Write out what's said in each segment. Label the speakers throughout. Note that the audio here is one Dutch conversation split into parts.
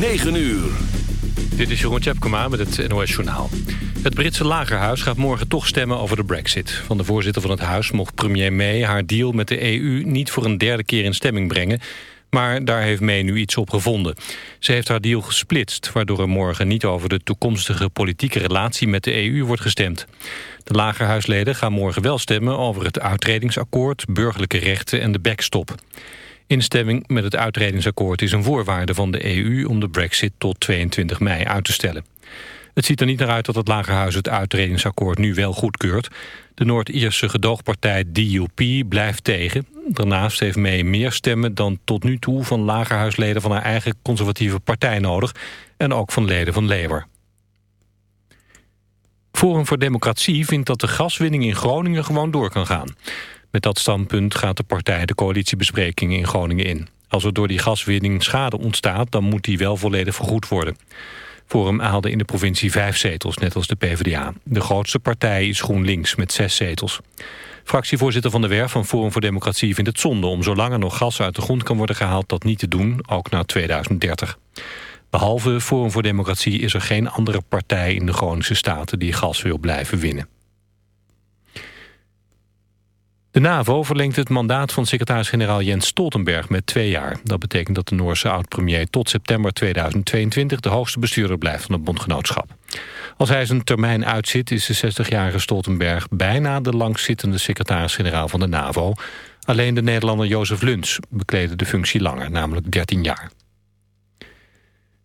Speaker 1: 9 uur.
Speaker 2: Dit is Jeroen Tjepkema met het NOS Journaal. Het Britse lagerhuis gaat morgen toch stemmen over de brexit. Van de voorzitter van het huis mocht premier May haar deal met de EU... niet voor een derde keer in stemming brengen... maar daar heeft May nu iets op gevonden. Ze heeft haar deal gesplitst... waardoor er morgen niet over de toekomstige politieke relatie met de EU wordt gestemd. De lagerhuisleden gaan morgen wel stemmen over het uitredingsakkoord... burgerlijke rechten en de backstop. Instemming met het uitredingsakkoord is een voorwaarde van de EU... om de brexit tot 22 mei uit te stellen. Het ziet er niet naar uit dat het Lagerhuis het uitredingsakkoord nu wel goedkeurt. De Noord-Ierse gedoogpartij DUP blijft tegen. Daarnaast heeft May meer stemmen dan tot nu toe... van Lagerhuisleden van haar eigen conservatieve partij nodig... en ook van leden van Labour. Forum voor Democratie vindt dat de gaswinning in Groningen gewoon door kan gaan. Met dat standpunt gaat de partij de coalitiebesprekingen in Groningen in. Als er door die gaswinning schade ontstaat, dan moet die wel volledig vergoed worden. Forum haalde in de provincie vijf zetels, net als de PvdA. De grootste partij is GroenLinks met zes zetels. Fractievoorzitter Van der Werf van Forum voor Democratie vindt het zonde... om zolang er nog gas uit de grond kan worden gehaald dat niet te doen, ook na 2030. Behalve Forum voor Democratie is er geen andere partij in de Groningse Staten... die gas wil blijven winnen. De NAVO verlengt het mandaat van secretaris-generaal Jens Stoltenberg met twee jaar. Dat betekent dat de Noorse oud-premier tot september 2022 de hoogste bestuurder blijft van het bondgenootschap. Als hij zijn termijn uitzit is de 60-jarige Stoltenberg bijna de langzittende secretaris-generaal van de NAVO. Alleen de Nederlander Jozef Luns bekleedde de functie langer, namelijk 13 jaar.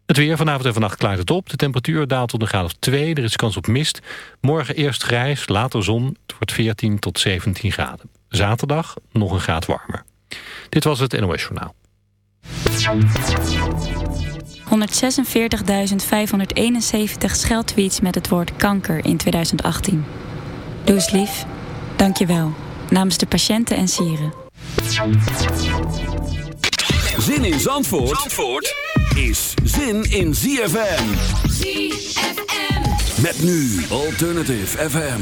Speaker 2: Het weer vanavond en vannacht klaart het op. De temperatuur daalt tot een graad of 2. Er is kans op mist. Morgen eerst grijs, later zon. Het wordt 14 tot 17 graden. Zaterdag nog een graad warmer. Dit was het NOS Journaal.
Speaker 3: 146.571 scheldtweets met het woord kanker in 2018. Doe eens lief. Dank je wel. Namens de patiënten en sieren.
Speaker 1: Zin in Zandvoort, Zandvoort is zin in ZFM. ZFM. Met nu Alternative FM.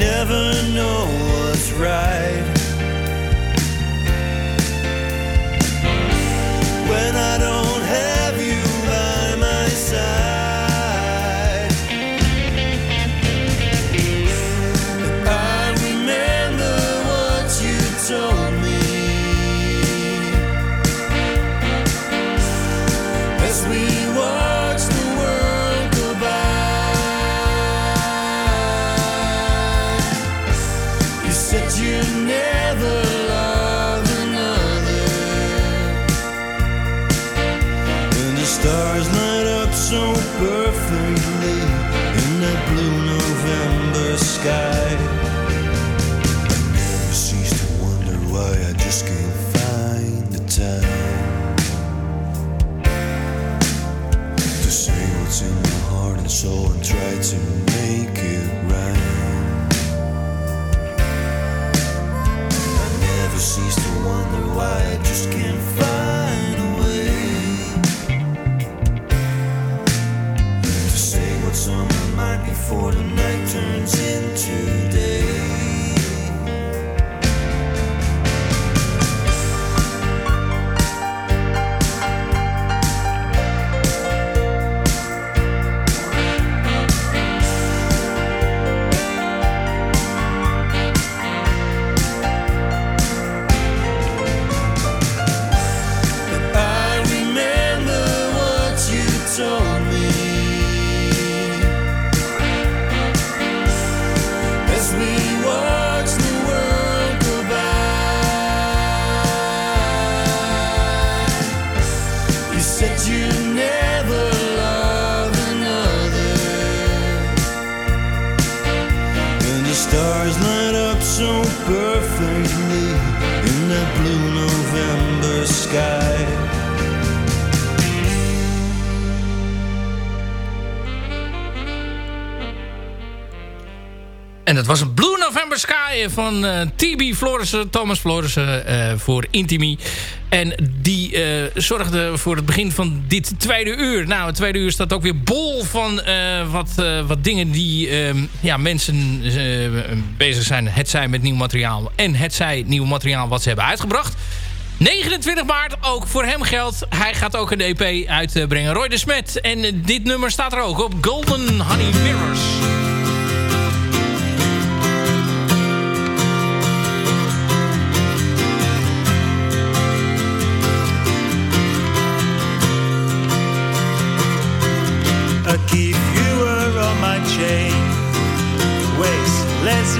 Speaker 4: Never know what's right. When I don't soul and try to before the night turns into November Sky
Speaker 5: van eh, TB Florissen, Thomas Florissen eh, voor Intimi. En die eh, zorgde voor het begin van dit tweede uur. Nou, het tweede uur staat ook weer bol van wat, wat dingen die ehm, ja, mensen bezig zijn. Het zij met nieuw materiaal en het zij nieuw materiaal wat ze hebben uitgebracht. 29 maart, ook voor hem geldt. Hij gaat ook een EP uitbrengen. Roy de Smet. En dit nummer staat er ook op. Golden Honey Mirrors.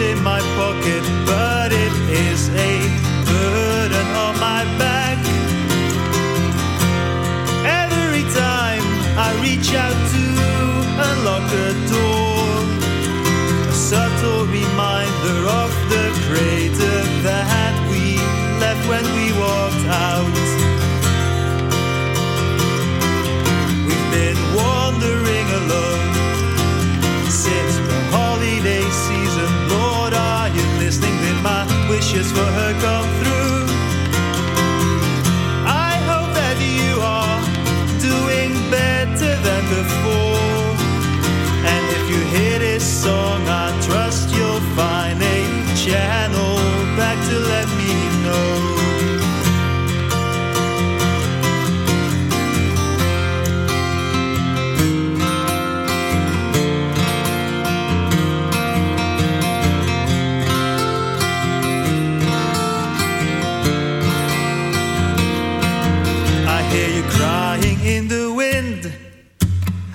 Speaker 4: In my pocket, but for her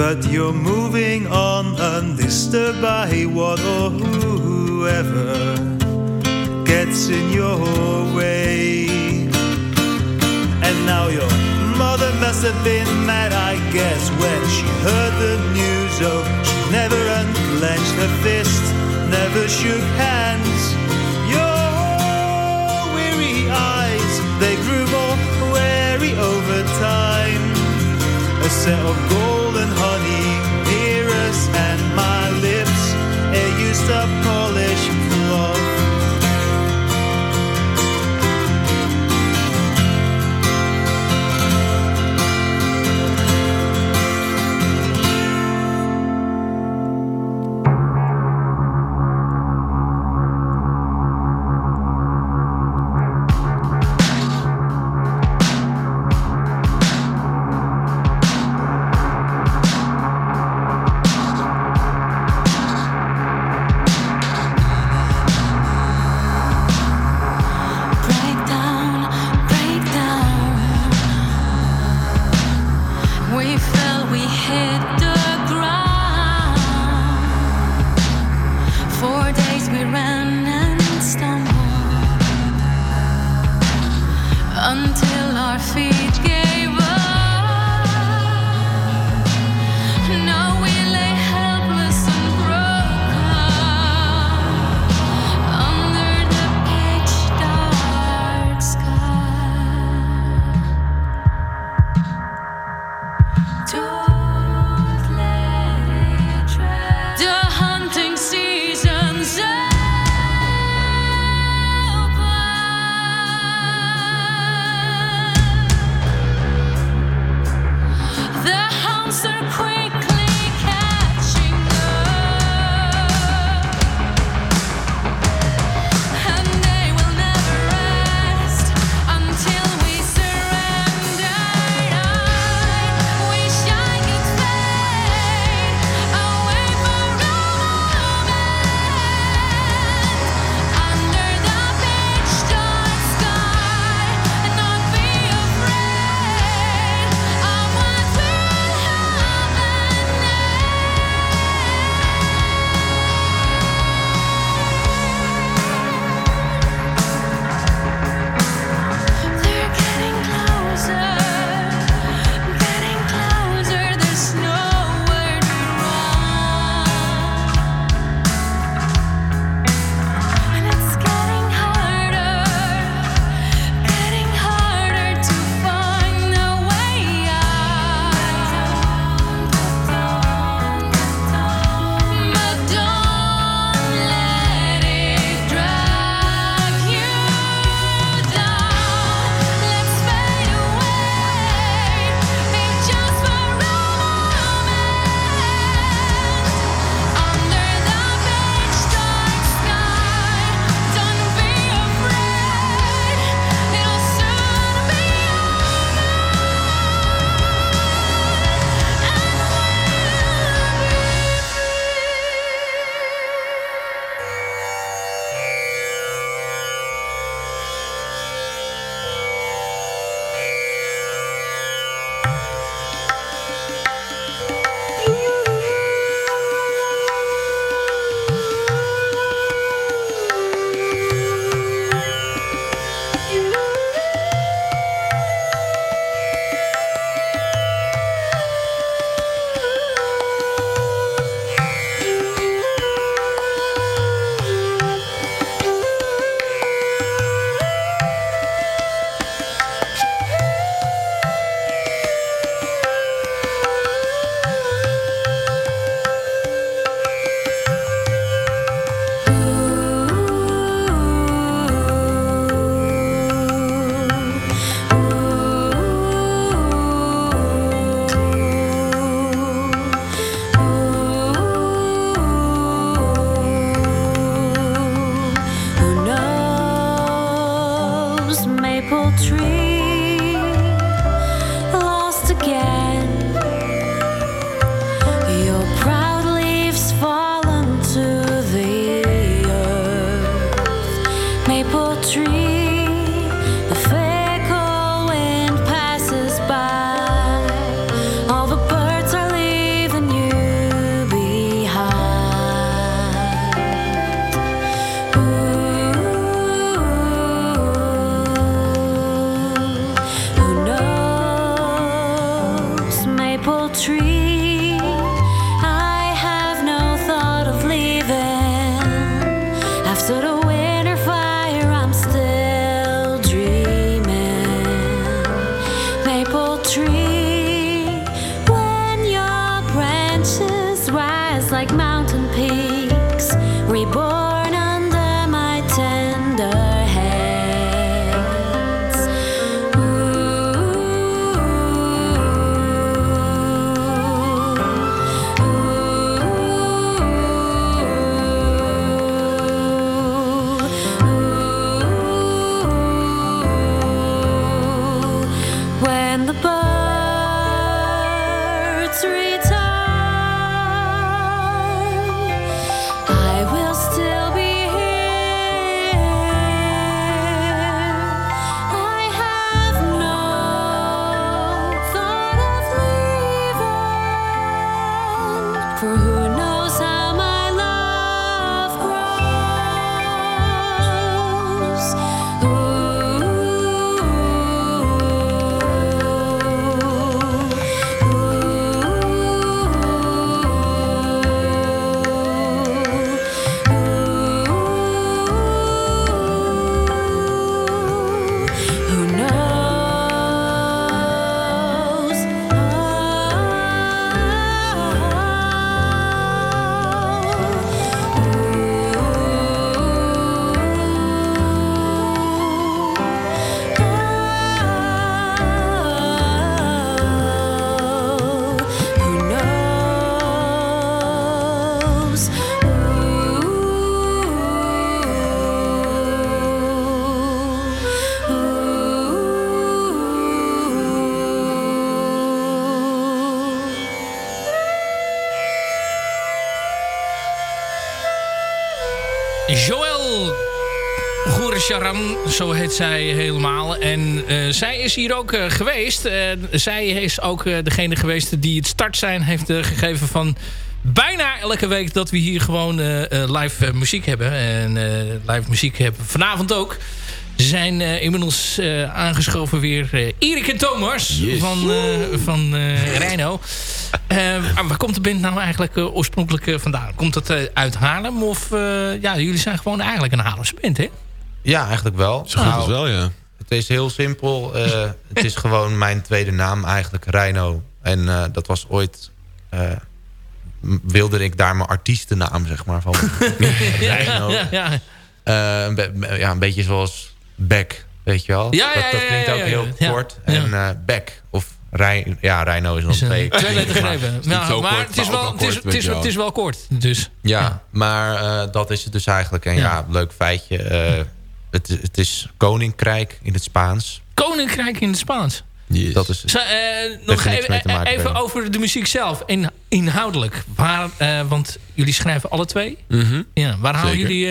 Speaker 6: 100%
Speaker 4: But you're moving on undisturbed by what or whoever gets in your way. And now your mother must have been mad, I guess, when she heard the news. Oh, she never unclenched her fist, never shook hands. Your weary eyes, they grew more wary over time. A set of golden a used
Speaker 5: Joël Goeresharam, zo heet zij helemaal. En eh, zij is hier ook eh, geweest. Eh, zij is ook degene geweest die het startsein heeft gegeven van bijna elke week dat we hier gewoon live muziek hebben. En live muziek hebben vanavond ook. Zijn eh, inmiddels eh, aangeschoven weer eh Erik en Thomas van, eh van eh Reino. Eh, maar waar komt de band nou eigenlijk oorspronkelijk vandaan? Komt dat eh, uit Haarlem? Of eh, ja, jullie zijn gewoon eigenlijk een Haarlemse band, hè?
Speaker 7: Ja, eigenlijk wel.
Speaker 8: Zo goed
Speaker 7: Nou,
Speaker 8: als wel, ja.
Speaker 7: Het is heel simpel. eh, het is gewoon mijn tweede naam eigenlijk, Reino. En eh, dat was ooit... eh, wilde ik daar mijn artiestennaam, zeg maar, van. Reino.
Speaker 5: Ja, ja.
Speaker 7: Eh, een, be- ja, een beetje zoals Beck, weet je wel?
Speaker 5: Ja, ja,
Speaker 7: dat, dat klinkt ook heel kort. En eh Beck, of Rijn, ja, Reino is nog twee.
Speaker 5: twee
Speaker 7: maar-
Speaker 5: Ja, maar het is, wel,
Speaker 8: kort.
Speaker 5: Dus.
Speaker 7: Ja, maar eh, dat is het dus eigenlijk. En
Speaker 5: Ja.
Speaker 7: ja, leuk feitje. eh, het, is- het is Koninkrijk in het Spaans.
Speaker 5: Koninkrijk in het Spaans.
Speaker 8: Yes.
Speaker 7: Dat is
Speaker 5: Zo, nog even, even over de muziek zelf. In, inhoudelijk. Waar, want jullie schrijven alle twee.
Speaker 8: Mhm.
Speaker 5: Ja, waar, halen jullie,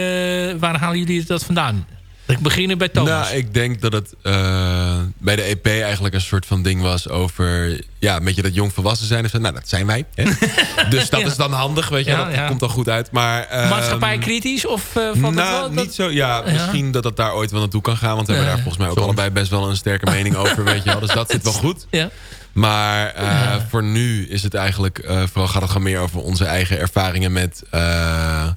Speaker 5: waar halen jullie dat vandaan? Ik begin bij Thomas.
Speaker 8: Nou, ik denk dat het eh, bij de EP eigenlijk een soort van ding was over... Ja, een beetje dat jong volwassen zijn. of zo. Nou, dat zijn wij. Hè? dus dat
Speaker 5: Ja.
Speaker 8: is dan handig, weet je.
Speaker 5: Ja,
Speaker 8: dat
Speaker 5: ja.
Speaker 8: komt dan goed uit. Maar, ehm,
Speaker 5: Maatschappij kritisch? Of eh, valt het
Speaker 8: nou,
Speaker 5: wel? Dat-
Speaker 8: niet zo. Ja, misschien dat het daar ooit wel naartoe kan gaan. Want we hebben daar volgens mij ook
Speaker 7: Soms.
Speaker 8: allebei best wel een sterke mening over. Weet je wel. Dus dat zit wel goed.
Speaker 5: Ja.
Speaker 8: Maar eh, voor nu is het eigenlijk... eh, vooral gaat het gewoon meer over onze eigen ervaringen met... eh,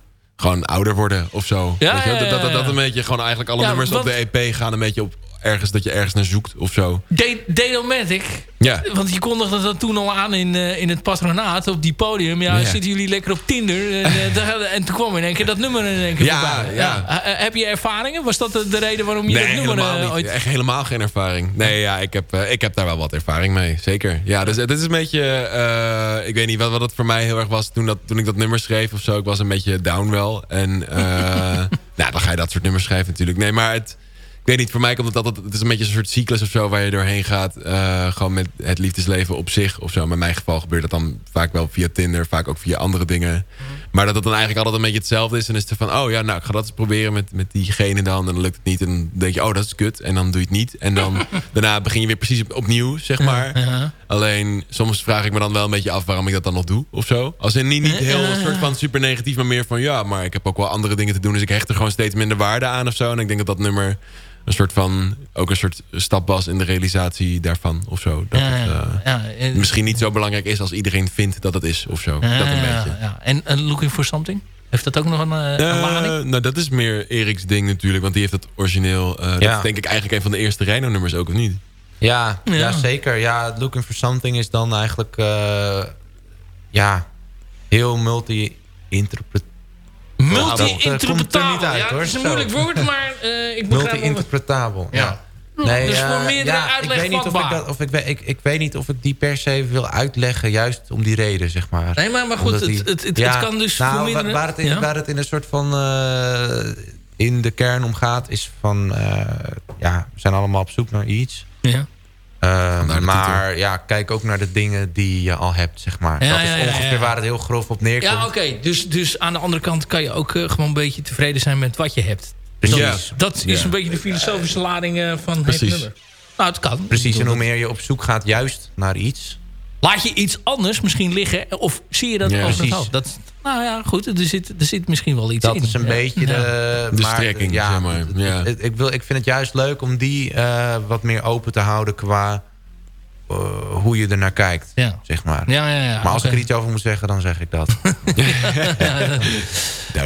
Speaker 8: gewoon ouder worden of zo.
Speaker 5: Ja,
Speaker 8: Weet je dat, dat, dat een beetje gewoon eigenlijk alle nummers op de EP gaan een beetje op ergens dat je ergens naar zoekt of zo.
Speaker 5: Dedomatic.
Speaker 8: Ja.
Speaker 5: Want je kondigde dat toen al aan in, eh, in het patronaat op die podium. Ja,
Speaker 8: Ja.
Speaker 5: zitten jullie lekker op Tinder. En, daar- en toen kwam in één keer dat nummer in één keer
Speaker 8: Ja,
Speaker 5: voorbij.
Speaker 8: ja.
Speaker 5: Eh, heb je ervaringen? Was dat de, de reden waarom je
Speaker 8: Nee,
Speaker 5: dat nummer ooit...
Speaker 8: Echt helemaal geen ervaring. Nee, ja, ik heb, ik heb daar wel wat ervaring mee. Zeker. Ja, dus het is een beetje... ik weet niet wat, wat het voor mij heel erg was toen, dat, toen ik dat nummer schreef of zo. Ik was een beetje down wel. En nou, dan ga je dat soort nummers schrijven natuurlijk. Nee, maar het... Ik weet niet, voor mij komt het altijd... Het is een beetje een soort cyclus of zo waar je doorheen gaat. eh, gewoon met het liefdesleven op zich of zo. Maar in mijn geval gebeurt dat dan vaak wel via Tinder. Vaak ook via andere dingen. Maar dat het dan eigenlijk altijd een beetje hetzelfde is. En is het van, oh ja, nou, ik ga dat eens proberen met, met diegene dan. En dan lukt het niet. En dan denk je, oh, dat is kut. En dan doe je het niet. En dan daarna begin je weer precies op- opnieuw, zeg maar.
Speaker 5: Ja.
Speaker 8: Alleen, soms vraag ik me dan wel een beetje af waarom ik dat dan nog doe. Of zo. Als in niet, niet heel een soort van super negatief, maar meer van... Ja, maar ik heb ook wel andere dingen te doen. Dus ik hecht er gewoon steeds minder waarde aan of zo. En ik denk dat dat nummer een soort van... Ook een soort stap was in de realisatie daarvan of zo. Dat
Speaker 5: Ja,
Speaker 8: het,
Speaker 5: ja,
Speaker 8: eh,
Speaker 5: ja,
Speaker 8: misschien niet zo belangrijk is als iedereen vindt dat het is of zo.
Speaker 5: ja,
Speaker 8: dat een
Speaker 5: ja,
Speaker 8: beetje.
Speaker 5: ja. En Looking for Something? Heeft dat ook nog een, een lading?
Speaker 8: nou, dat is meer Eriks ding natuurlijk. Want die heeft het origineel... eh, Dat
Speaker 7: Ja.
Speaker 8: is denk ik eigenlijk een van de eerste Rhino-nummers ook, of niet?
Speaker 7: Ja,
Speaker 5: Ja.
Speaker 7: ja. zeker. Ja, Looking for Something is dan eigenlijk... eh, ja, heel multi-interpret...
Speaker 5: Multi-interpretabel. Ja, het is een moeilijk woord, maar eh ik begrijp wel...
Speaker 7: Multi-interpretabel, ja.
Speaker 5: Ja. Dus
Speaker 7: eh,
Speaker 5: voor meerdere uitleg
Speaker 7: ik weet niet of ik, dat, of ik, weet- ik, ik weet niet of ik die per se wil uitleggen, juist om die reden, zeg maar.
Speaker 5: Nee, maar, maar goed, het,
Speaker 7: die-
Speaker 5: het, het,
Speaker 7: Ja,
Speaker 5: het kan dus
Speaker 7: nou,
Speaker 5: voor
Speaker 7: wa-
Speaker 5: meerdere...
Speaker 7: waar, het in,
Speaker 5: ja?
Speaker 7: waar het in een soort van... eh, in de kern om gaat, is van... eh, ja, we zijn allemaal op zoek naar iets.
Speaker 5: Ja.
Speaker 7: Eh,
Speaker 8: de
Speaker 7: maar ja, kijk ook naar de dingen die je al hebt, zeg maar.
Speaker 5: Ja,
Speaker 7: dat is
Speaker 5: ja,
Speaker 7: ongeveer
Speaker 5: ja.
Speaker 7: waar het heel grof op neerkomt.
Speaker 5: Ja, oké. Dus, dus aan de andere kant kan je ook eh, gewoon een beetje tevreden zijn met wat je hebt.
Speaker 7: Precies.
Speaker 5: Dat is een beetje de filosofische lading eh, van
Speaker 8: Precies.
Speaker 5: het nummer. Nou, het kan.
Speaker 7: Precies, en hoe meer je op zoek gaat juist naar iets...
Speaker 5: Laat je iets anders misschien liggen? Of zie je dat
Speaker 8: Ja,
Speaker 5: als het
Speaker 7: precies.
Speaker 5: hoofd? Dat, nou ja, goed. Er zit, er zit misschien wel iets
Speaker 7: Dat
Speaker 5: in.
Speaker 7: is een
Speaker 5: Ja.
Speaker 7: beetje
Speaker 5: Ja.
Speaker 7: de...
Speaker 8: De
Speaker 7: maar,
Speaker 8: strekking,
Speaker 7: ja,
Speaker 8: zeg maar. Ja.
Speaker 7: Ik, wil, ik vind het juist leuk om die eh, wat meer open te houden qua hoe je er naar kijkt,
Speaker 5: Ja.
Speaker 7: zeg maar.
Speaker 5: Ja, ja, ja.
Speaker 7: Maar als ik er iets over moet zeggen, dan zeg ik dat.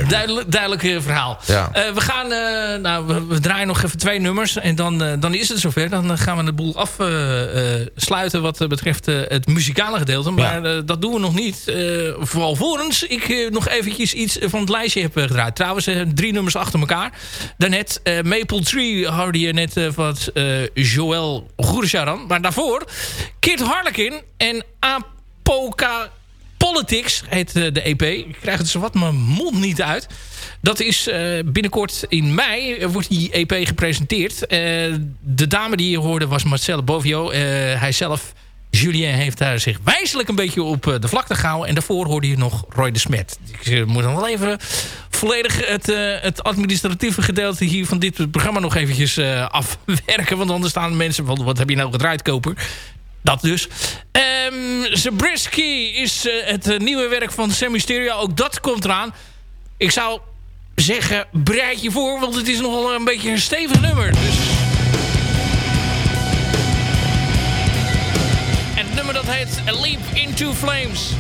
Speaker 5: Duidelijk, duidelijk eh, verhaal.
Speaker 7: Ja.
Speaker 5: Eh, we gaan, eh, nou, we, we draaien nog even twee nummers. En dan, eh, dan is het zover. Dan eh, gaan we de boel afsluiten wat eh, betreft eh, het muzikale gedeelte. Maar eh, dat doen we nog niet. Eh vooral vorens ik eh, nog eventjes iets van het lijstje heb eh, gedraaid. Trouwens, eh, drie nummers achter elkaar. Daarnet eh, Maple Tree hoorde je net eh, wat eh, Joël Goersjaran. Maar daarvoor Kid Harlequin en Apoka Politics heet eh, de EP. Ik krijg het zo wat mijn mond niet uit. Dat is eh, binnenkort in mei eh, wordt die EP gepresenteerd. De dame die je hoorde was Marcel Bovio. Hij zelf, Julien, heeft daar zich wijselijk een beetje op de vlakte gehouden. En daarvoor hoorde je nog Roy de Smet. Ik moet dan wel even volledig het, het administratieve gedeelte hier van dit programma nog eventjes afwerken. Want anders staan mensen van, wat heb je nou gedraaid, koper? Dat dus. Ehm Zabriskie is eh, het eh, nieuwe werk van Sammy Stereo. Ook dat komt eraan. Ik zou zeggen, bereid je voor, want het is nogal een beetje een stevig nummer. Dus... En het nummer dat heet Leap Into Flames.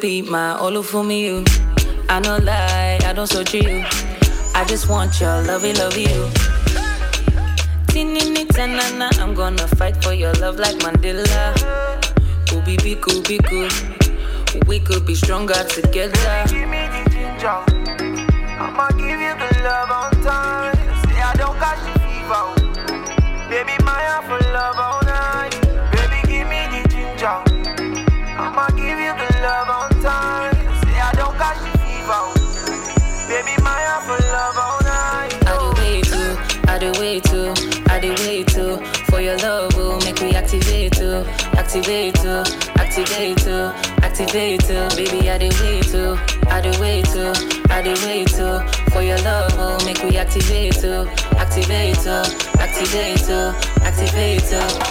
Speaker 9: Be my all for me, you. I no lie, I don't search you. I just want your lovey, love you. Tinini I'm gonna fight for your love like Mandela. Ooby be be cool. We could be stronger together.
Speaker 10: Give me the ginger. I'ma give you the love on time. pay to. Baby, I
Speaker 9: do way too. I do way too. I do way too. For your love, oh, make we activate too. Activate too. Activate too. Activate to.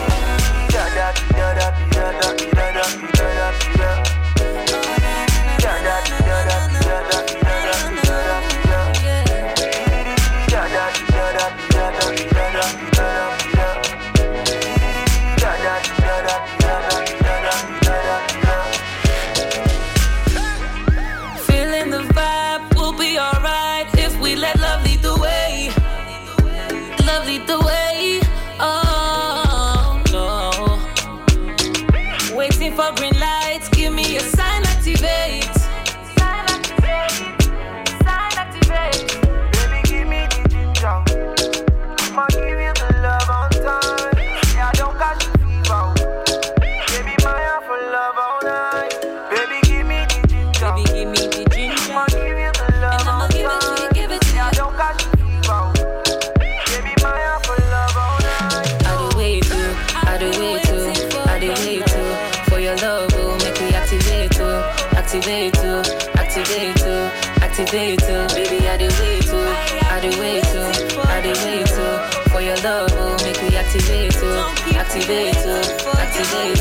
Speaker 9: Activate too. Baby, I do way too, I do way too, I do way too. For your love, will make me activate too, activate too, activate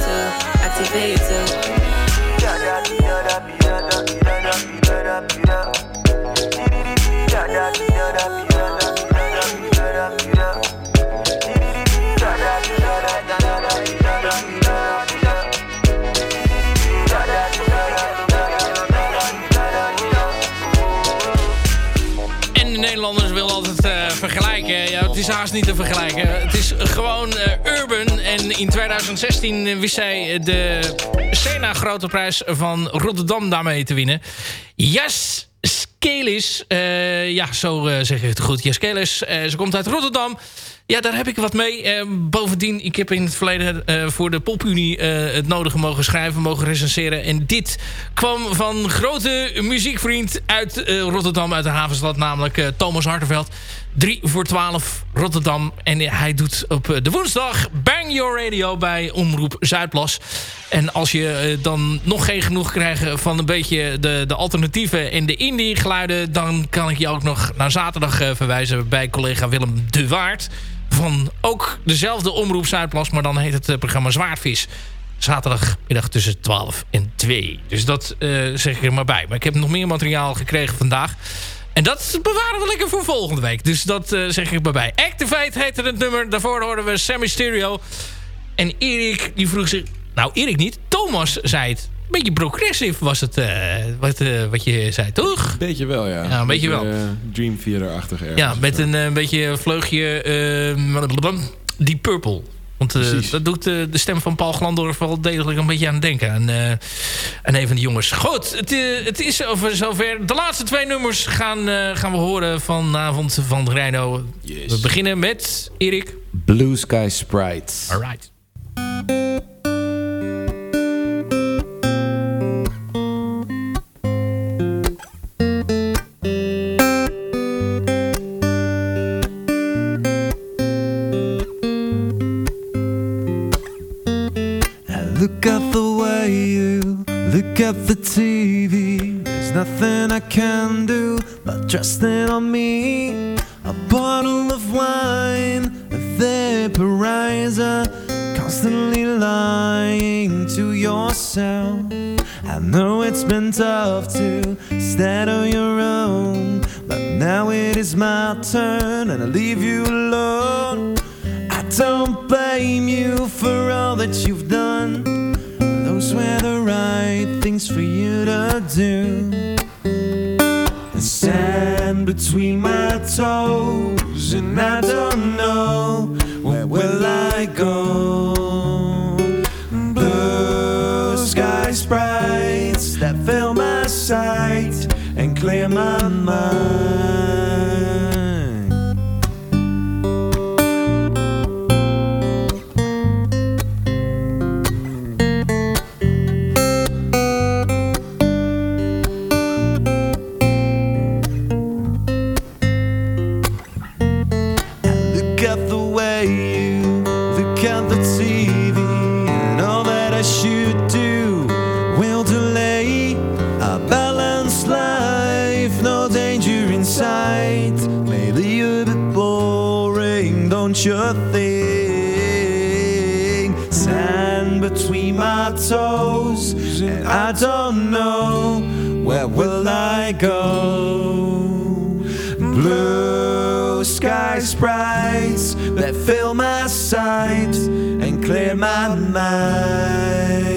Speaker 9: activate.
Speaker 5: Haast niet te vergelijken. Het is gewoon eh, urban. En in 2016 wist zij de Sena Grote Prijs van Rotterdam daarmee te winnen. Jas Skelis. eh, ja, zo eh, zeg je het goed. Jas Skelis. ze komt uit Rotterdam. Ja, daar heb ik wat mee. Bovendien, ik heb in het verleden voor de PopUnie het nodige mogen schrijven, mogen recenseren. En dit kwam van grote muziekvriend uit Rotterdam, uit de havenstad, namelijk Thomas Hartenveld. 3 voor 12 Rotterdam. En hij doet op eh, de woensdag Bang Your Radio bij Omroep Zuidplas. En als je eh, dan nog geen genoeg krijgt van een beetje de, de alternatieve en de indie geluiden... dan kan ik je ook nog naar zaterdag eh, verwijzen bij collega Willem de Waard van ook dezelfde Omroep Zuidplas, maar dan heet het programma Zwaardvis. Zaterdagmiddag tussen 12 en 2. Dus dat zeg ik er maar bij. Maar ik heb nog meer materiaal gekregen vandaag. En dat bewaren we lekker voor volgende week. Dus dat eh, zeg ik maar bij. Activate heette het nummer. Daarvoor hoorden we Sammy Stereo. En Erik, die vroeg zich... Nou, Erik niet. Thomas zei het. Beetje progressive was het, eh, wat, eh, wat je zei, toch?
Speaker 11: Beetje wel, ja.
Speaker 5: Ja, een beetje wel.
Speaker 11: Dream Theater-achtig.
Speaker 5: Ja, met een beetje vleugje die Purple. Want eh, dat doet eh, de stem van Paul Glandorf wel degelijk een beetje aan denken. Aan, eh, aan een van de jongens. Goed, het, het is over zover. De laatste twee nummers gaan, eh, gaan we horen vanavond van Reino. We beginnen met Erik.
Speaker 11: Blue Sky Sprites.
Speaker 5: Alright.
Speaker 4: I
Speaker 12: gonna leave you look at the TV and all that I should do will delay a balanced life, no danger in sight. Maybe a bit boring, don't you think? Sand between my toes, and I don't know where will I go. Blue sky sprites that fill my sight my mind.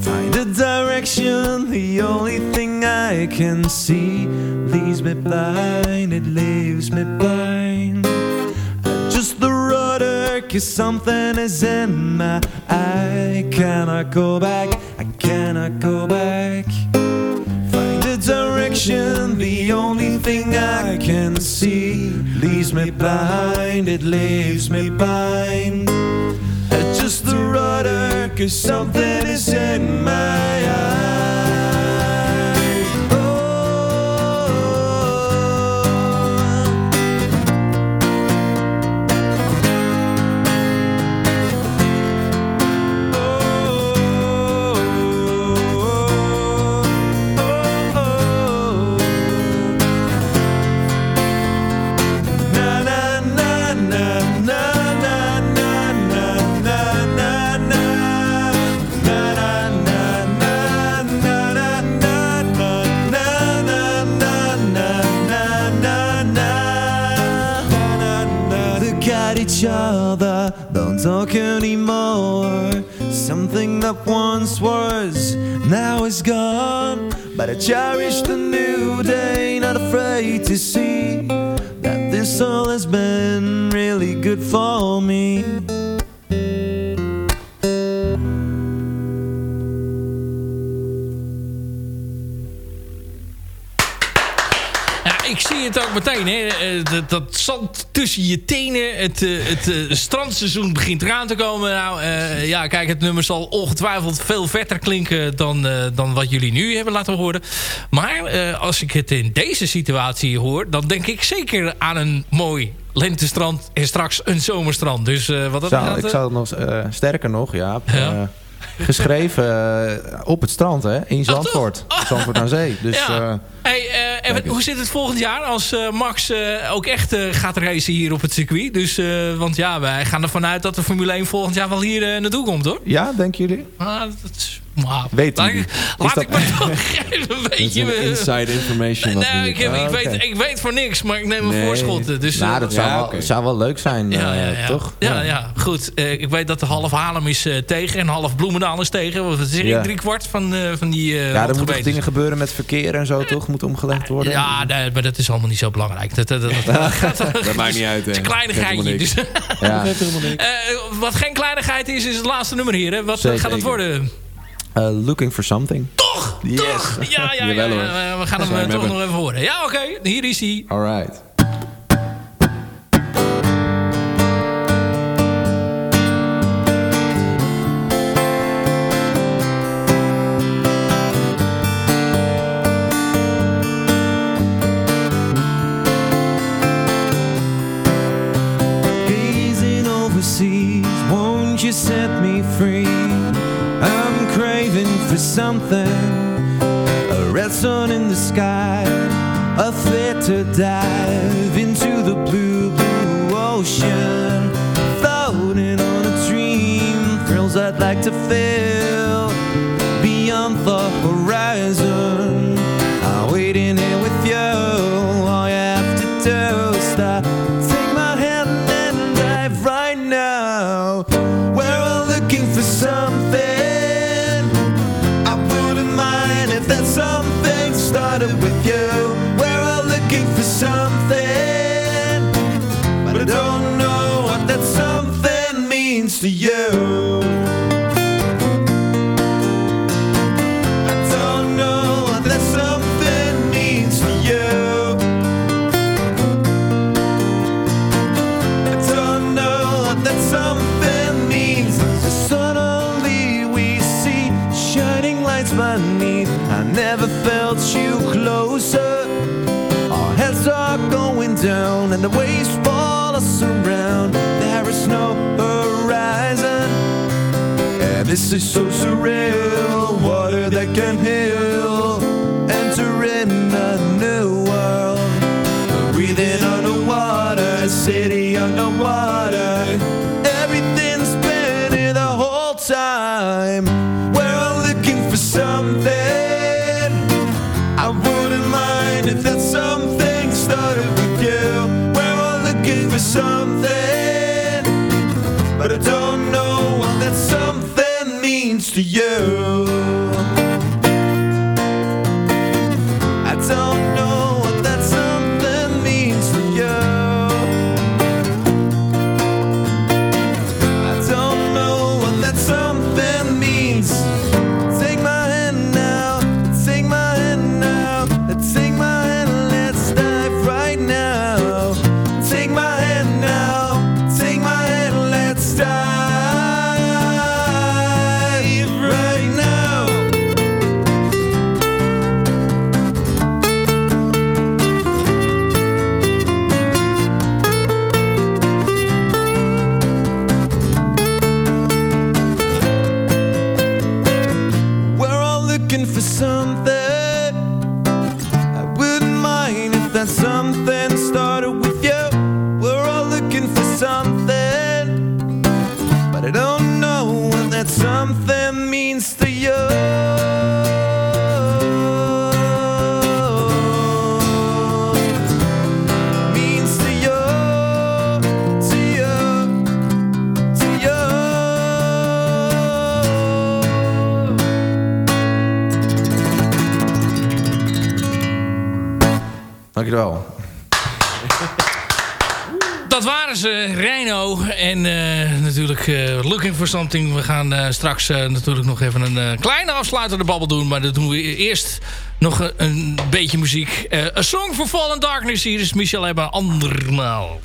Speaker 12: Find a direction, the only thing I can see leaves me blind, it leaves me blind. Just the rudder, cause something is in my eye. Cannot go back, I cannot go back. Find a direction, the only thing I can see leaves me blind, it leaves me blind. Just the rudder, cause something is in my eye. Talk anymore. Something that once was, now is gone. But I cherish the new day, not afraid to see that this all has been really good for me.
Speaker 5: Ook meteen. Hè. Eh, Dat, dat zand tussen je tenen. Het, eh, het eh, strandseizoen begint eraan te komen. Nou, ja, kijk, het nummer zal ongetwijfeld veel vetter klinken dan, dan wat jullie nu hebben laten horen. Maar als ik het in deze situatie hoor, dan denk ik zeker aan een mooi lentestrand en straks een zomerstrand. Dus wat dat
Speaker 7: Zou,
Speaker 5: gaat,
Speaker 7: ik zou het nog, sterker nog, ja,
Speaker 5: Ja.
Speaker 7: geschreven eh, op het strand, hè, in Zandvoort. Zandvoort aan zee. Dus
Speaker 5: Ja.
Speaker 7: eh,
Speaker 5: Hey, eh, en hoe zit het volgend jaar als Max ook echt gaat racen hier op het circuit? Dus, want ja, wij gaan ervan uit dat de Formule 1 volgend jaar wel hier naartoe komt, hoor.
Speaker 7: ja, denken jullie?
Speaker 5: Ah, dat is, maar,
Speaker 7: Weet
Speaker 5: laat ik, laat
Speaker 7: Is
Speaker 5: ik
Speaker 7: dat-
Speaker 5: me toch een beetje...
Speaker 8: een inside information.
Speaker 5: nou,
Speaker 8: we
Speaker 5: ik, heb, ik,
Speaker 7: Ah,
Speaker 5: weet,
Speaker 7: oké.
Speaker 5: ik weet voor niks, maar ik neem een
Speaker 8: Nee.
Speaker 5: voorschot. Dus,
Speaker 7: nou,
Speaker 5: eh,
Speaker 7: dat zou,
Speaker 8: ja,
Speaker 7: wel, zou wel leuk zijn,
Speaker 5: ja,
Speaker 7: eh,
Speaker 5: ja, ja.
Speaker 7: toch?
Speaker 5: Ja, ja, goed. Eh, ik weet dat de half Haarlem is tegen en half Bloemendaal is tegen. Wat zeg ik?
Speaker 7: Ja.
Speaker 5: Drie kwart van, eh, van die eh
Speaker 7: Ja, er moeten dingen gebeuren met verkeer en zo, toch? Moet omgelegd worden.
Speaker 5: Ja, nee, maar dat is allemaal niet zo belangrijk. Dat, dat, dat,
Speaker 8: Dat maakt niet uit, hè.
Speaker 5: Het is een kleinigheidje. Dus,
Speaker 7: Ja.
Speaker 5: Eh, wat geen kleinigheid is, is het laatste nummer hier. Hè? Wat gaat het worden?
Speaker 7: Eh, looking for something.
Speaker 5: Toch?
Speaker 7: Yes.
Speaker 5: Toch? Ja, ja, ja.
Speaker 8: Jawel, hoor.
Speaker 5: ja, we gaan hem
Speaker 8: Zou
Speaker 5: eh,
Speaker 8: je hem
Speaker 5: toch
Speaker 8: hebben.
Speaker 5: nog even horen. Ja, oké. Hier is hij.
Speaker 7: Alright.
Speaker 12: Gazing overseas, won't you set me free? Something. A red sun in the sky, a fit to dive into the blue, blue ocean. Floating on a dream, thrills I'd like to feel. Is so surreal. You. Something.
Speaker 5: We gaan eh, straks eh, natuurlijk nog even een eh, kleine afsluitende babbel doen. Maar dat doen we eerst nog een, beetje muziek. A Song for Fallen Darkness. Hier is Michel Ebba andermaal.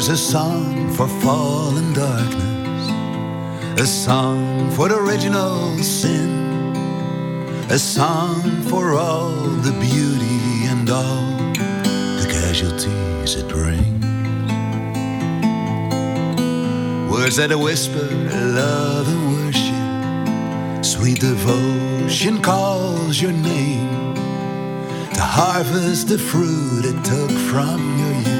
Speaker 1: There's a song for fallen darkness, a song for the original sin, a song for all the beauty and all the casualties it brings. Words that whisper love and worship, sweet devotion calls your name to harvest the fruit it took from your youth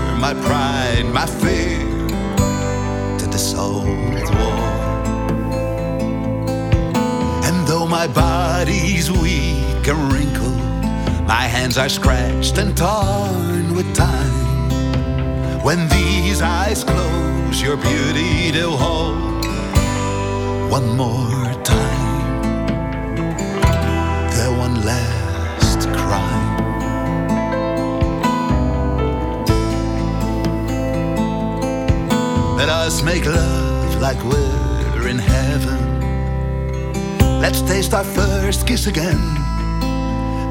Speaker 1: my pride, my fear to this old war. And though my body's weak and wrinkled, my hands are scratched and torn with time. When these eyes close, your beauty they'll hold one more Let us make love like we're in heaven. Let's taste our first kiss again.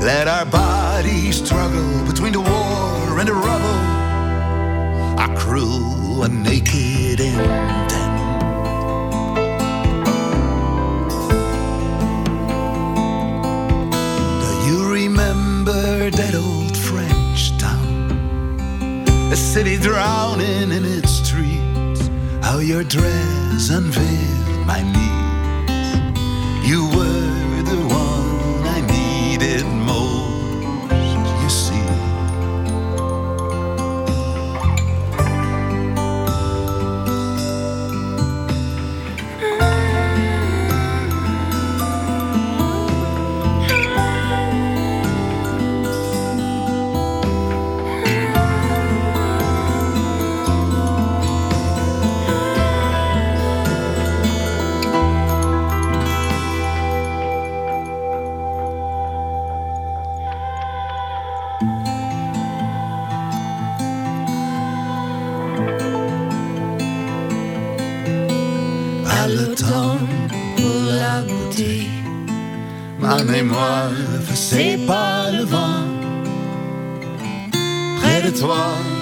Speaker 1: Let our bodies struggle between the war and the rubble. Our crew are naked and Do you remember that old French town? A city drowning in its. How your dress unveiled my knees.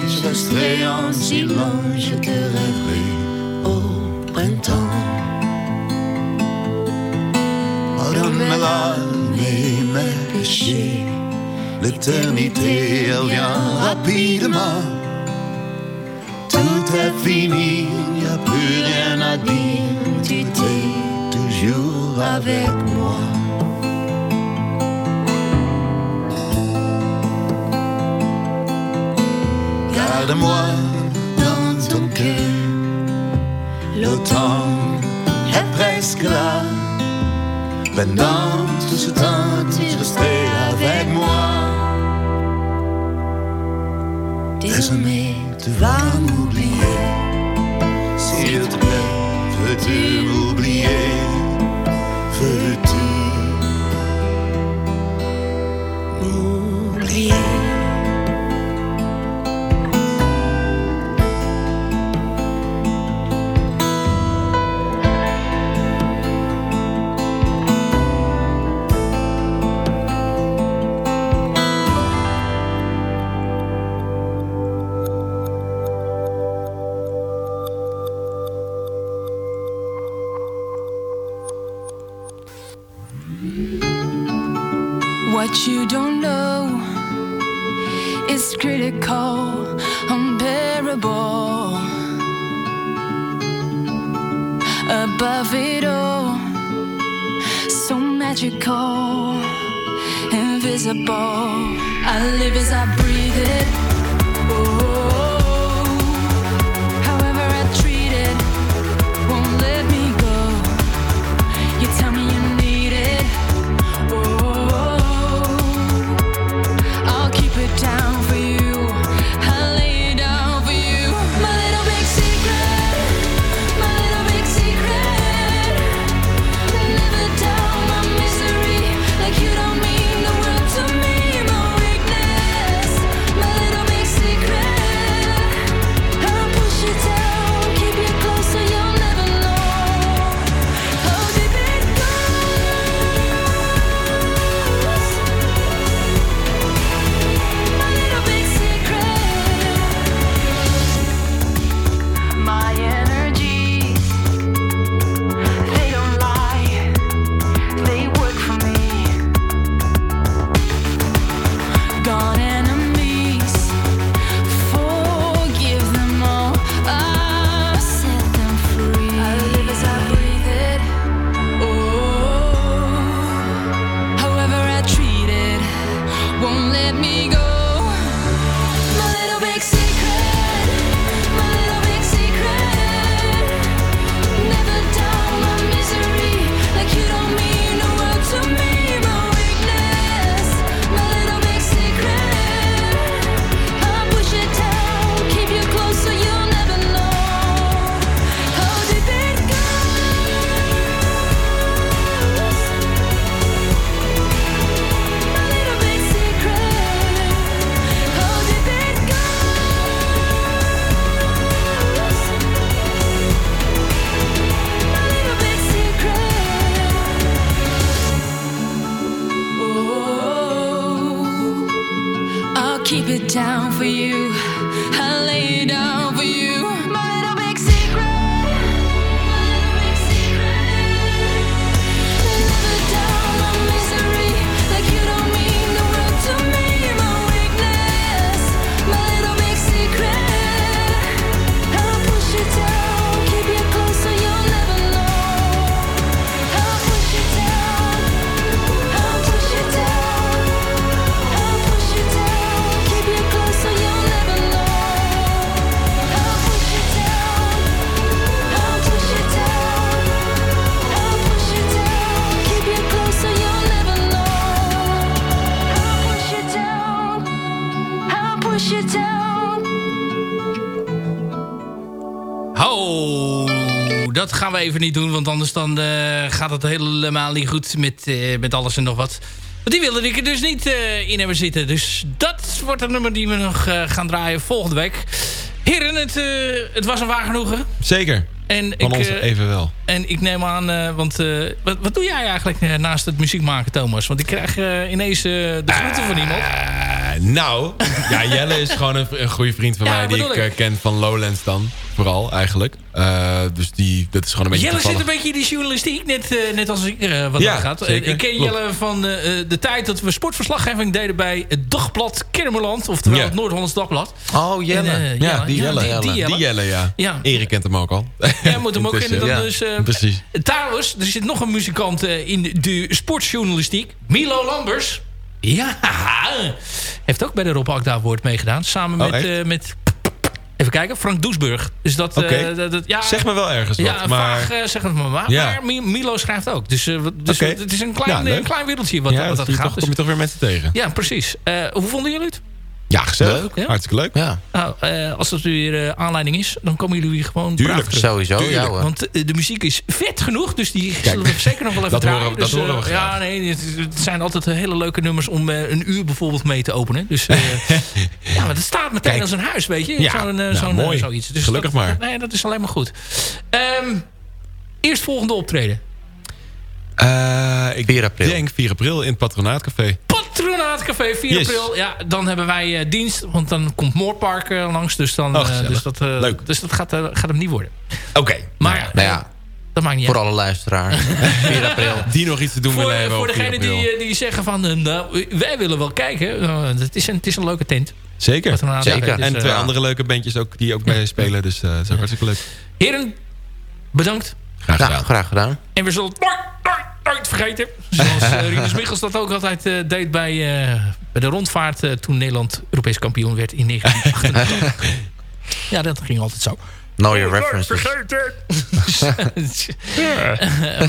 Speaker 1: Je resterai en silence, je te rêverai au printemps. Pardonne mes larmes et mes péchés. L'éternité, vient rapidement. Tout est fini, y a plus rien à dire. Tu es toujours avec moi. Garde-moi dans ton cœur. L'automne est presque là. Pendant tout ce temps, tu restais avec moi. Désormais, tu vas m'oublier. S'il te plaît, veux-tu
Speaker 9: I live as I breathe
Speaker 5: even niet doen. Want anders dan, eh, gaat het helemaal niet goed met, eh, met alles en nog wat. Want die wilde ik er dus niet eh, in hebben zitten. Dus dat wordt een nummer die we nog gaan draaien volgende week. Heren, het, het was een waar genoegen.
Speaker 8: Zeker.
Speaker 5: En
Speaker 8: Van
Speaker 5: ik,
Speaker 8: ons even wel.
Speaker 5: En ik neem aan, want wat, wat doe jij eigenlijk naast het muziek maken, Thomas? Want ik krijg eh, ineens de groeten van iemand.
Speaker 8: Eh, nou, ja, Jelle is gewoon een, een goede vriend van
Speaker 5: Ja,
Speaker 8: mij die
Speaker 5: bedoel
Speaker 8: ik
Speaker 5: ik.
Speaker 8: eh, ken van Lowlands dan. Vooral eigenlijk. Eh, dus die, dat is gewoon een beetje
Speaker 5: Jelle zit een beetje in die journalistiek, net, eh, net als ik eh, wat
Speaker 8: Ja,
Speaker 5: dat gaat. Eh, ik ken
Speaker 8: Klopt.
Speaker 5: Jelle van eh, eh, de tijd dat we sportverslaggeving deden bij het Dagblad Kennemerland. Oftewel het Noord-Hollands Dagblad.
Speaker 7: Oh, Jelle.
Speaker 5: En, eh,
Speaker 8: Ja, die Jelle.
Speaker 5: Die, die Jelle.
Speaker 8: Die Jelle, ja.
Speaker 5: Ja.
Speaker 8: Erik kent hem ook al.
Speaker 5: Jij moet hem ook kennen. Dan
Speaker 8: Ja,
Speaker 5: dus, eh,
Speaker 8: Precies.
Speaker 5: Trouwens, er zit nog een muzikant eh, in de sportjournalistiek. Milo Lambers. Ja, heeft ook bij de Rob Akda Award meegedaan. Samen
Speaker 8: Oh,
Speaker 5: met, eh, met, even kijken, Frank Doesburg. Dus dat, eh,
Speaker 8: Oké.
Speaker 5: dat, ja,
Speaker 8: Zeg me wel ergens wat.
Speaker 5: ja,
Speaker 8: maar...
Speaker 5: vaag, eh, zeg het maar. Maar,
Speaker 8: Ja.
Speaker 5: maar Mi- Milo schrijft ook. Dus, eh, wat- dus het is een
Speaker 8: Ja,
Speaker 5: klein, eh, klein wereldje wat,
Speaker 8: ja,
Speaker 5: wat
Speaker 8: dat
Speaker 5: gaat.
Speaker 8: toch,
Speaker 5: Dus-
Speaker 8: kom je toch weer mensen tegen.
Speaker 5: ja, precies. Eh, hoe vonden jullie het?
Speaker 8: Ja, gezellig.
Speaker 5: Leuk.
Speaker 8: Hartstikke leuk.
Speaker 7: Ja,
Speaker 5: Nou, eh, als dat weer eh, aanleiding is, dan komen jullie weer gewoon
Speaker 8: Tuurlijk.
Speaker 7: sowieso.
Speaker 8: Tuurlijk.
Speaker 7: Ja, hoor.
Speaker 5: Want eh, de muziek is vet genoeg, dus die zullen we zeker nog wel even
Speaker 8: dat
Speaker 5: draaien.
Speaker 8: horen we- dat
Speaker 5: dus,
Speaker 8: horen we graag.
Speaker 5: Ja, nee, het, het zijn altijd hele leuke nummers om een uur bijvoorbeeld mee te openen. Dus eh, ja, maar dat staat meteen
Speaker 8: Kijk.
Speaker 5: als een huis, weet je.
Speaker 8: Ja,
Speaker 5: Zo'n,
Speaker 8: nou, mooi.
Speaker 5: eh, zoiets. Dus
Speaker 8: Gelukkig
Speaker 5: dat,
Speaker 8: maar.
Speaker 5: Nee, dat is alleen maar goed. Ehm eerst volgende optreden.
Speaker 8: Eh, ik
Speaker 7: 4 april.
Speaker 8: denk 4 april in het Patronaatcafé.
Speaker 5: Patronaatcafé 4
Speaker 8: Yes.
Speaker 5: april. Ja, dan hebben wij eh, dienst, want dan komt Moorpark eh, langs. Dus, dan,
Speaker 8: Oh,
Speaker 5: eh, dus dat, eh,
Speaker 8: Leuk.
Speaker 5: Dus dat gaat, gaat hem niet worden.
Speaker 8: Oké.
Speaker 5: Maar
Speaker 7: Nou ja,
Speaker 5: dat maakt niet
Speaker 7: voor
Speaker 5: uit.
Speaker 7: alle luisteraars. 4 april.
Speaker 8: Die nog iets te doen
Speaker 5: Voor,
Speaker 8: willen hebben
Speaker 5: voor
Speaker 8: op 4
Speaker 5: degenen die, die zeggen van, eh, nou, wij willen wel kijken. Uh, het, is een, het is een leuke tent.
Speaker 8: Zeker.
Speaker 7: Zeker.
Speaker 5: dus,
Speaker 8: en twee andere leuke bandjes ook, die ook mee spelen. Dus eh dat is ook hartstikke leuk.
Speaker 5: Heren, bedankt.
Speaker 8: Graag
Speaker 7: Nou,
Speaker 8: gedaan.
Speaker 7: graag gedaan.
Speaker 5: En we zullen nooit, vergeten. Zoals uh, Rinus Michels dat ook altijd eh, deed bij, eh, bij de rondvaart... toen Nederland Europees kampioen werd in 1988. ja, dat ging altijd zo.
Speaker 7: Know your references.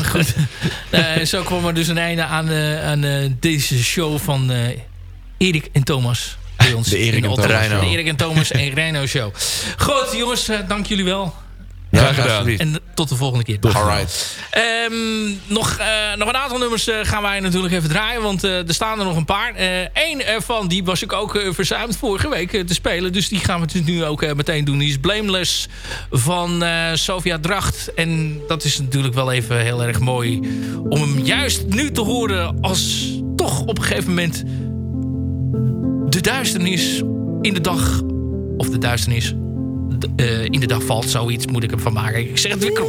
Speaker 5: Goed. Zo kwam er dus een einde aan, aan deze show van Erik en Thomas. Bij ons
Speaker 8: De Erik
Speaker 5: in
Speaker 8: en.
Speaker 7: Thomas.
Speaker 5: De Erik en Thomas en Reno show. Goed, jongens, dank jullie wel.
Speaker 7: Ja,
Speaker 8: Graag gedaan.
Speaker 5: En tot de volgende keer.
Speaker 7: Alright.
Speaker 5: Ehm, nog, eh, nog een aantal nummers eh, gaan wij natuurlijk even draaien. Want eh, er staan er nog een paar. Eén ervan die was ik ook verzuimd vorige week te spelen. Dus die gaan we dus nu ook meteen doen. Die is Blameless van Sofia Dracht. En dat is natuurlijk wel even heel erg mooi. Om hem juist nu te horen als toch op een gegeven moment... de duisternis in de dag... of de duisternis in de dag valt. Zoiets moet ik ervan maken. Ik zeg het weer krom.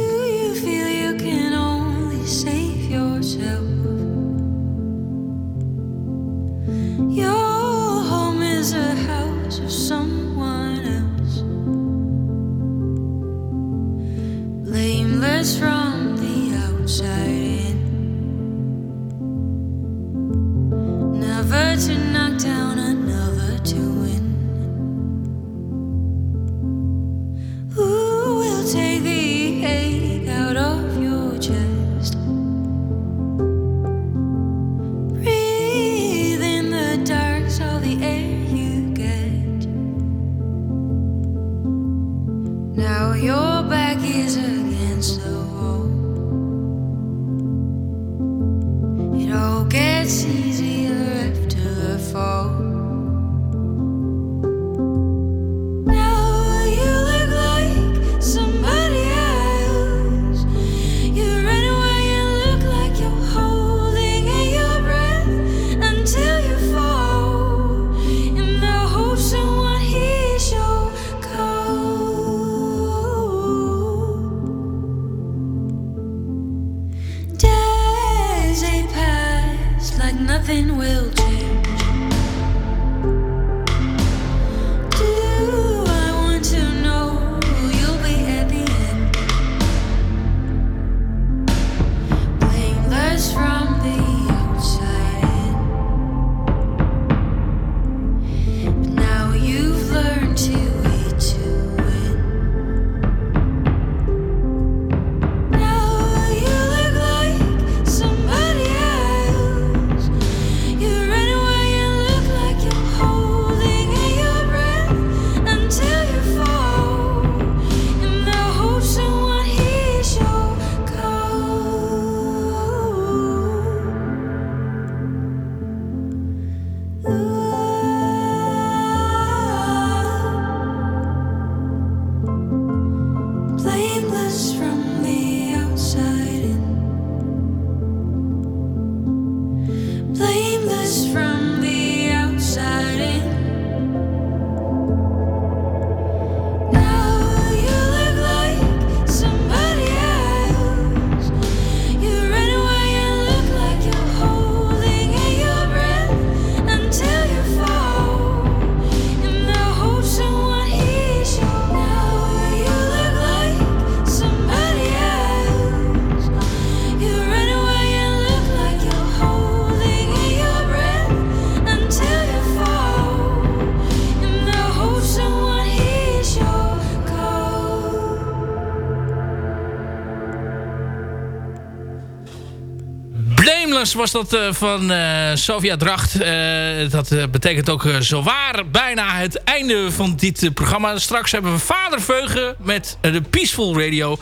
Speaker 5: Was dat eh, van eh Sofia Dracht. Eh, dat betekent ook zowaar bijna het einde van dit programma. Straks hebben we Vader Veugen met de Peaceful Radio.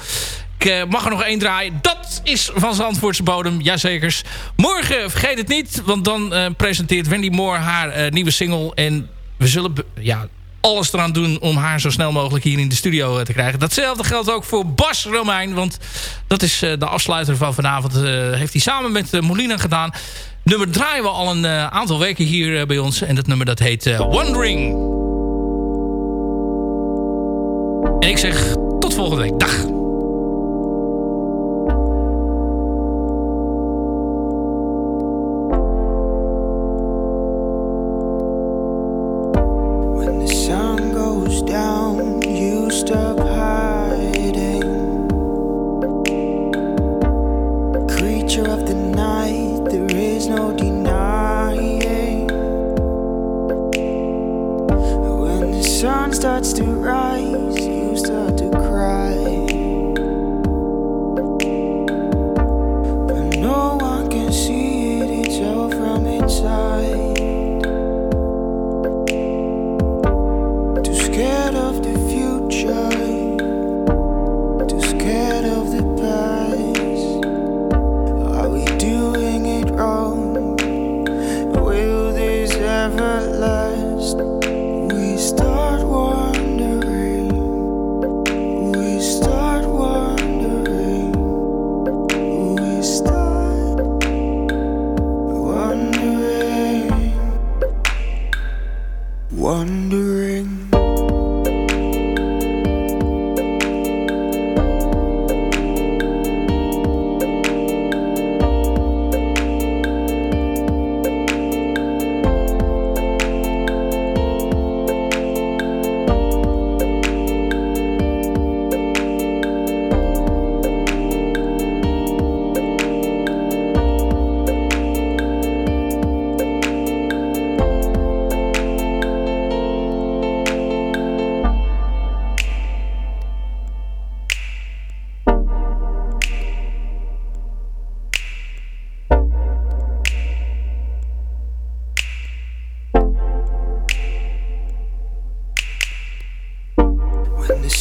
Speaker 5: Ik mag er nog één draaien. Dat is van Zandvoortse bodem, jazekers. Morgen, vergeet het niet, want dan presenteert Wendy Moore haar nieuwe single. En we zullen ja, alles eraan doen om haar zo snel mogelijk hier in de studio eh, te krijgen. Datzelfde geldt ook voor Bas Romein. Want dat is eh, de afsluiter van vanavond. eh, heeft hij samen met Molina gedaan. Nummer draaien we al een aantal weken hier bij ons. En dat nummer dat heet Wondering. En ik zeg tot volgende week. Dag.